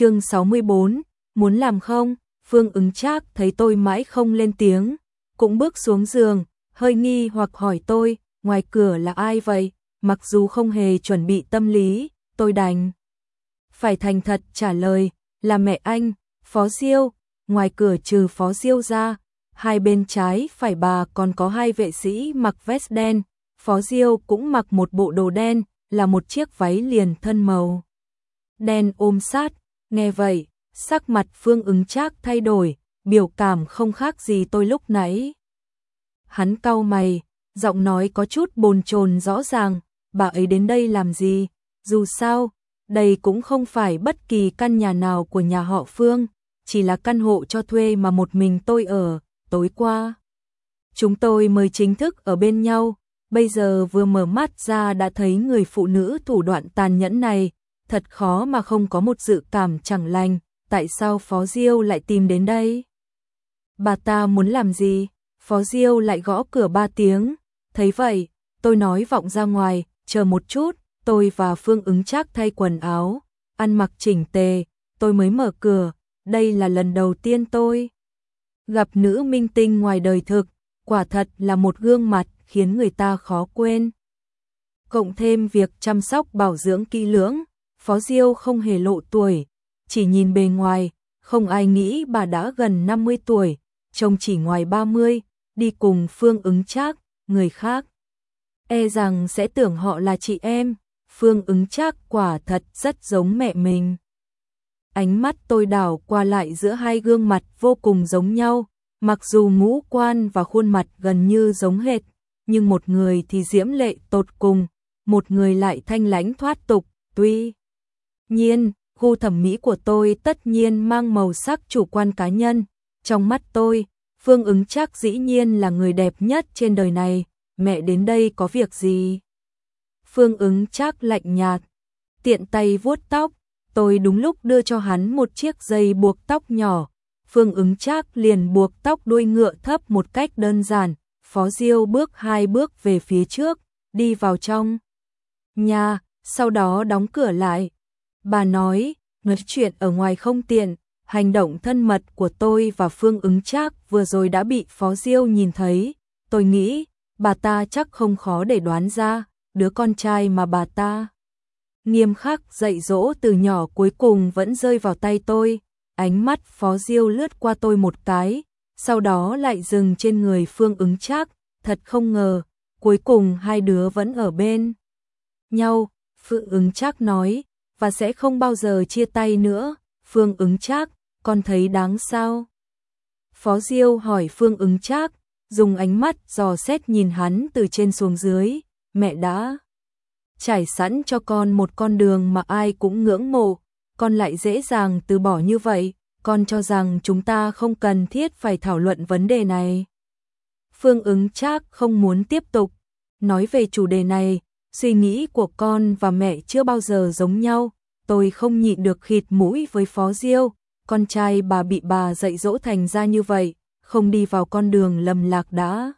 chương 64, muốn làm không? Phương ứng trác thấy tôi mãi không lên tiếng, cũng bước xuống giường, hơi nghi hoặc hỏi tôi, ngoài cửa là ai vậy? Mặc dù không hề chuẩn bị tâm lý, tôi đành. Phải thành thật trả lời, là mẹ anh, Phó Diêu, ngoài cửa trừ Phó Diêu ra, hai bên trái phải bà còn có hai vệ sĩ mặc vest đen, Phó Diêu cũng mặc một bộ đồ đen, là một chiếc váy liền thân màu. Đen ôm sát, nghe vậy, sắc mặt Phương ứng trác thay đổi, biểu cảm không khác gì tôi lúc nãy. Hắn cau mày, giọng nói có chút bồn chồn rõ ràng, bà ấy đến đây làm gì, dù sao, đây cũng không phải bất kỳ căn nhà nào của nhà họ Phương, chỉ là căn hộ cho thuê mà một mình tôi ở, tối qua. Chúng tôi mới chính thức ở bên nhau, bây giờ vừa mở mắt ra đã thấy người phụ nữ thủ đoạn tàn nhẫn này, thật khó mà không có một dự cảm chẳng lành, tại sao Phó Diêu lại tìm đến đây? Bà ta muốn làm gì? Phó Diêu lại gõ cửa ba tiếng, thấy vậy, tôi nói vọng ra ngoài, chờ một chút, tôi và Phương ứng chắc thay quần áo, ăn mặc chỉnh tề, tôi mới mở cửa, đây là lần đầu tiên tôi gặp nữ minh tinh ngoài đời thực, quả thật là một gương mặt khiến người ta khó quên. Cộng thêm việc chăm sóc bảo dưỡng kỹ lưỡng, Phó Diêu không hề lộ tuổi, chỉ nhìn bề ngoài, không ai nghĩ bà đã gần 50 tuổi, trông chỉ ngoài 30, đi cùng Phương ứng trác, người khác. E rằng sẽ tưởng họ là chị em, Phương ứng trác quả thật rất giống mẹ mình. Ánh mắt tôi đảo qua lại giữa hai gương mặt vô cùng giống nhau, mặc dù ngũ quan và khuôn mặt gần như giống hệt, nhưng một người thì diễm lệ tột cùng, một người lại thanh lãnh thoát tục, tuy nhiên, gu thẩm mỹ của tôi tất nhiên mang màu sắc chủ quan cá nhân, trong mắt tôi, Phương ứng chắc dĩ nhiên là người đẹp nhất trên đời này, mẹ đến đây có việc gì? Phương ứng chắc lạnh nhạt, tiện tay vuốt tóc, tôi đúng lúc đưa cho hắn một chiếc dây buộc tóc nhỏ, Phương ứng chắc liền buộc tóc đuôi ngựa thấp một cách đơn giản, Phó Diêu bước hai bước về phía trước, đi vào trong. Nhà, sau đó đóng cửa lại. Bà nói, nói chuyện ở ngoài không tiện, hành động thân mật của tôi và Phương ứng chắc vừa rồi đã bị Phó Diêu nhìn thấy, tôi nghĩ bà ta chắc không khó để đoán ra, đứa con trai mà bà ta. Nghiêm khắc dạy dỗ từ nhỏ cuối cùng vẫn rơi vào tay tôi, ánh mắt Phó Diêu lướt qua tôi một cái, sau đó lại dừng trên người Phương ứng chắc, thật không ngờ, cuối cùng hai đứa vẫn ở bên nhau, Phương ứng chắc nói, và sẽ không bao giờ chia tay nữa, Phương ứng chắc, con thấy đáng sao? Phó Diêu hỏi Phương ứng chắc, dùng ánh mắt dò xét nhìn hắn từ trên xuống dưới, mẹ đã trải sẵn cho con một con đường mà ai cũng ngưỡng mộ, con lại dễ dàng từ bỏ như vậy, con cho rằng chúng ta không cần thiết phải thảo luận vấn đề này. Phương ứng chắc không muốn tiếp tục. Nói về chủ đề này, suy nghĩ của con và mẹ chưa bao giờ giống nhau. Tôi không nhịn được khịt mũi với Phó Diêu, con trai bà bị bà dạy dỗ thành ra như vậy, không đi vào con đường lầm lạc đã.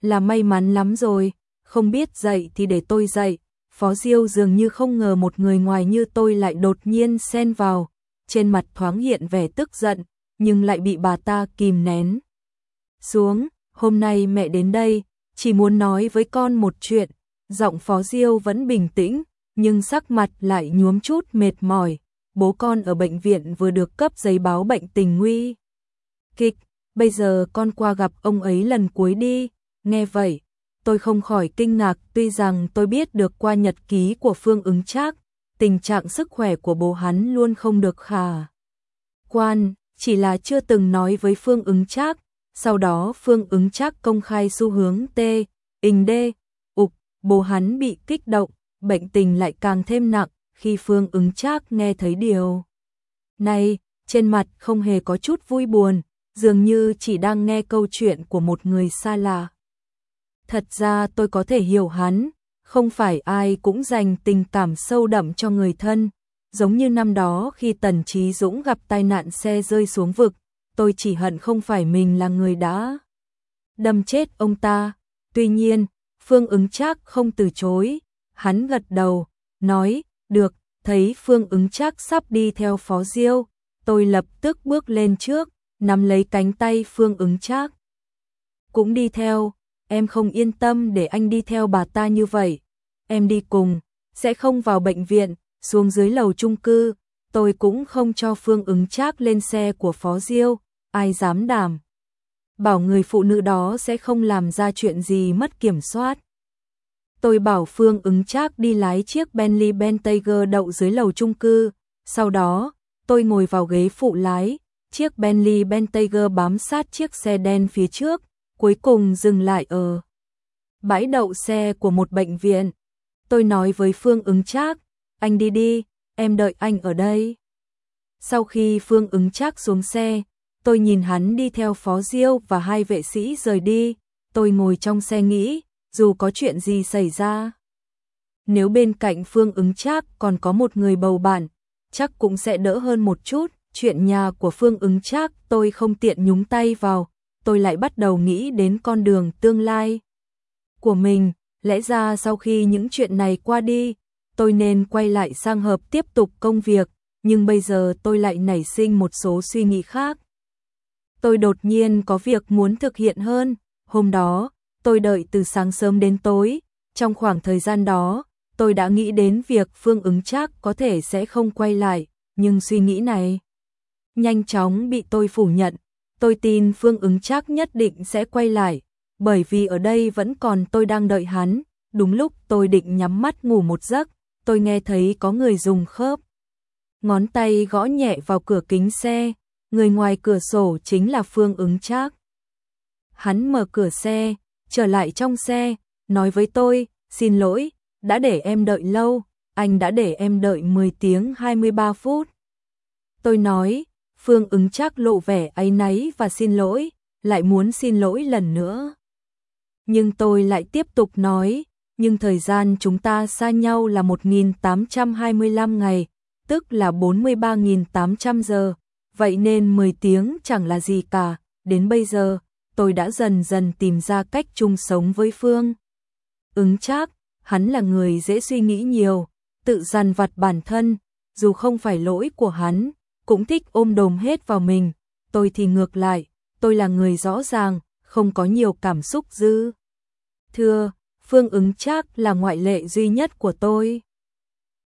Là may mắn lắm rồi, không biết dạy thì để tôi dạy. Phó Diêu dường như không ngờ một người ngoài như tôi lại đột nhiên xen vào, trên mặt thoáng hiện vẻ tức giận, nhưng lại bị bà ta kìm nén. Xuống, hôm nay mẹ đến đây, chỉ muốn nói với con một chuyện, giọng Phó Diêu vẫn bình tĩnh, nhưng sắc mặt lại nhuốm chút mệt mỏi. Bố con ở bệnh viện vừa được cấp giấy báo bệnh tình nguy. Kịch, bây giờ con qua gặp ông ấy lần cuối đi, nghe vậy, tôi không khỏi kinh ngạc tuy rằng tôi biết được qua nhật ký của Phương ứng trác, tình trạng sức khỏe của bố hắn luôn không được khả. Quan, chỉ là chưa từng nói với Phương ứng trác, sau đó Phương ứng trác công khai xu hướng T, hình D, bố hắn bị kích động, bệnh tình lại càng thêm nặng khi Phương ứng trác nghe thấy điều. Này, trên mặt không hề có chút vui buồn, dường như chỉ đang nghe câu chuyện của một người xa lạ. Thật ra tôi có thể hiểu hắn, không phải ai cũng dành tình cảm sâu đậm cho người thân, giống như năm đó khi Tần Trí Dũng gặp tai nạn xe rơi xuống vực, tôi chỉ hận không phải mình là người đã đâm chết ông ta. Tuy nhiên, Phương ứng chắc không từ chối, hắn gật đầu, nói, được, thấy Phương ứng chắc sắp đi theo Phó Diêu, tôi lập tức bước lên trước, nắm lấy cánh tay Phương ứng chắc. Cũng đi theo, em không yên tâm để anh đi theo bà ta như vậy. Em đi cùng, sẽ không vào bệnh viện, xuống dưới lầu chung cư, tôi cũng không cho Phương ứng chắc lên xe của Phó Diêu, ai dám đảm. Bảo người phụ nữ đó sẽ không làm ra chuyện gì mất kiểm soát. Tôi bảo Phương ứng chắc đi lái chiếc Bentley Bentayga đậu dưới lầu chung cư, sau đó, tôi ngồi vào ghế phụ lái, chiếc Bentley Bentayga bám sát chiếc xe đen phía trước, cuối cùng dừng lại ở bãi đậu xe của một bệnh viện. Tôi nói với Phương ứng chắc, anh đi đi, em đợi anh ở đây. Sau khi Phương ứng chắc xuống xe, tôi nhìn hắn đi theo Phó Diêu và hai vệ sĩ rời đi, tôi ngồi trong xe nghĩ, dù có chuyện gì xảy ra. Nếu bên cạnh Phương ứng chắc còn có một người bầu bạn, chắc cũng sẽ đỡ hơn một chút, chuyện nhà của Phương ứng chắc tôi không tiện nhúng tay vào, tôi lại bắt đầu nghĩ đến con đường tương lai của mình, lẽ ra sau khi những chuyện này qua đi, tôi nên quay lại sang hợp tiếp tục công việc, nhưng bây giờ tôi lại nảy sinh một số suy nghĩ khác. Tôi đột nhiên có việc muốn thực hiện hơn, hôm đó, tôi đợi từ sáng sớm đến tối, trong khoảng thời gian đó, tôi đã nghĩ đến việc Phương ứng chắc có thể sẽ không quay lại, nhưng suy nghĩ này nhanh chóng bị tôi phủ nhận. Tôi tin Phương ứng chắc nhất định sẽ quay lại, bởi vì ở đây vẫn còn tôi đang đợi hắn. Đúng lúc tôi định nhắm mắt ngủ một giấc, tôi nghe thấy có người dùng khớp. Ngón tay gõ nhẹ vào cửa kính xe, người ngoài cửa sổ chính là Phương ứng Trác. Hắn mở cửa xe, trở lại trong xe, nói với tôi, xin lỗi, đã để em đợi lâu, anh đã để em đợi 10 tiếng 23 phút. Tôi nói, Phương ứng chắc lộ vẻ áy náy và xin lỗi, lại muốn xin lỗi lần nữa. Nhưng tôi lại tiếp tục nói, nhưng thời gian chúng ta xa nhau là 1825 ngày, tức là 43.800 giờ, vậy nên 10 tiếng chẳng là gì cả, đến bây giờ, tôi đã dần dần tìm ra cách chung sống với Phương. Ứng chắc, hắn là người dễ suy nghĩ nhiều, tự dằn vặt bản thân, dù không phải lỗi của hắn, cũng thích ôm đồm hết vào mình, tôi thì ngược lại, tôi là người rõ ràng, không có nhiều cảm xúc dư. Thưa, Phương ứng chắc là ngoại lệ duy nhất của tôi.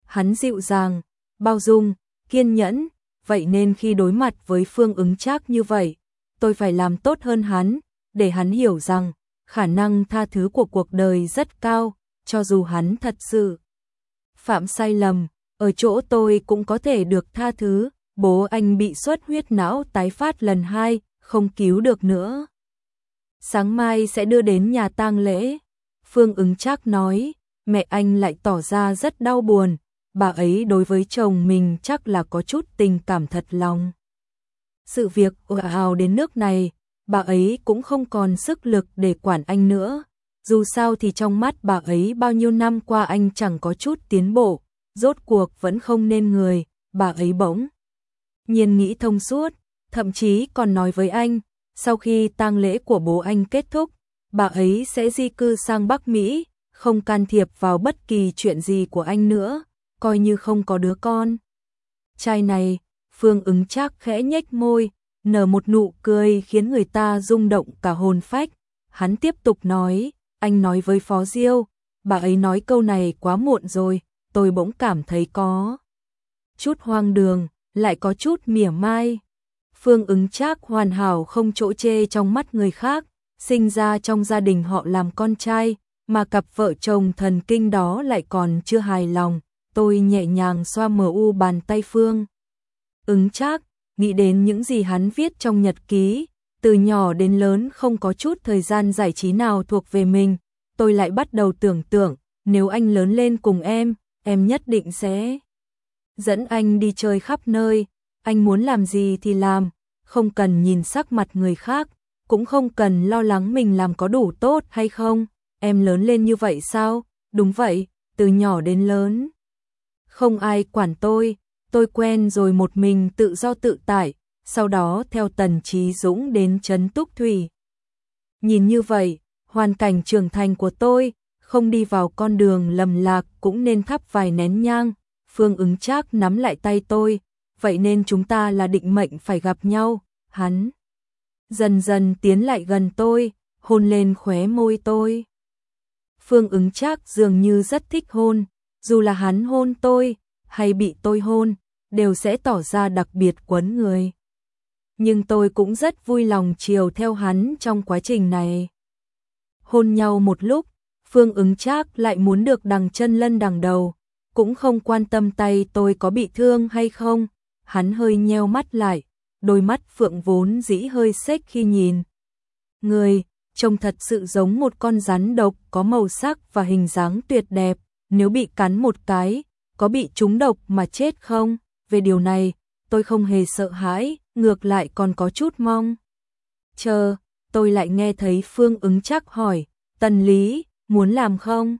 Hắn dịu dàng, bao dung, kiên nhẫn, vậy nên khi đối mặt với Phương ứng chắc như vậy, tôi phải làm tốt hơn hắn, để hắn hiểu rằng khả năng tha thứ của cuộc đời rất cao, cho dù hắn thật sự phạm sai lầm, ở chỗ tôi cũng có thể được tha thứ, bố anh bị xuất huyết não tái phát lần hai, không cứu được nữa. Sáng mai sẽ đưa đến nhà tang lễ. Phương ứng chắc nói, mẹ anh lại tỏ ra rất đau buồn, bà ấy đối với chồng mình chắc là có chút tình cảm thật lòng. Sự việc ồ ào đến nước này, bà ấy cũng không còn sức lực để quản anh nữa. Dù sao thì trong mắt bà ấy bao nhiêu năm qua anh chẳng có chút tiến bộ, rốt cuộc vẫn không nên người, bà ấy bỗng. Nhiên nghĩ thông suốt, thậm chí còn nói với anh, sau khi tang lễ của bố anh kết thúc, bà ấy sẽ di cư sang Bắc Mỹ, không can thiệp vào bất kỳ chuyện gì của anh nữa, coi như không có đứa con. Trai này, Phương ứng chắc khẽ nhếch môi, nở một nụ cười khiến người ta rung động cả hồn phách. Hắn tiếp tục nói, anh nói với Phó Diêu, bà ấy nói câu này quá muộn rồi, tôi bỗng cảm thấy có chút hoang đường, lại có chút mỉa mai. Phương ứng chắc hoàn hảo không chỗ chê trong mắt người khác, sinh ra trong gia đình họ làm con trai, mà cặp vợ chồng thần kinh đó lại còn chưa hài lòng. Tôi nhẹ nhàng xoa mờ u bàn tay Phương. Ứng chắc, nghĩ đến những gì hắn viết trong nhật ký, từ nhỏ đến lớn không có chút thời gian giải trí nào thuộc về mình, tôi lại bắt đầu tưởng tượng, nếu anh lớn lên cùng em, em nhất định sẽ dẫn anh đi chơi khắp nơi, anh muốn làm gì thì làm, không cần nhìn sắc mặt người khác, cũng không cần lo lắng mình làm có đủ tốt hay không, em lớn lên như vậy sao? Đúng vậy, từ nhỏ đến lớn. Không ai quản tôi, tôi quen rồi một mình tự do tự tại, sau đó theo Tần Trí Dũng đến Trấn Túc Thủy. Nhìn như vậy, hoàn cảnh trưởng thành của tôi, không đi vào con đường lầm lạc cũng nên thắp vài nén nhang, Phương ứng Trác nắm lại tay tôi, vậy nên chúng ta là định mệnh phải gặp nhau, hắn. Dần dần tiến lại gần tôi, hôn lên khóe môi tôi. Phương ứng Trác dường như rất thích hôn, dù là hắn hôn tôi, hay bị tôi hôn, đều sẽ tỏ ra đặc biệt quấn người. Nhưng tôi cũng rất vui lòng chiều theo hắn trong quá trình này. Hôn nhau một lúc, Phương ứng Trác lại muốn được đằng chân lân đằng đầu, cũng không quan tâm tay tôi có bị thương hay không, hắn hơi nheo mắt lại, đôi mắt phượng vốn dĩ hơi xếch khi nhìn. Người, trông thật sự giống một con rắn độc có màu sắc và hình dáng tuyệt đẹp, nếu bị cắn một cái, có bị trúng độc mà chết không? Về điều này, tôi không hề sợ hãi, ngược lại còn có chút mong. Chờ, tôi lại nghe thấy Phương ứng chắc hỏi, Tần Lý, muốn làm không?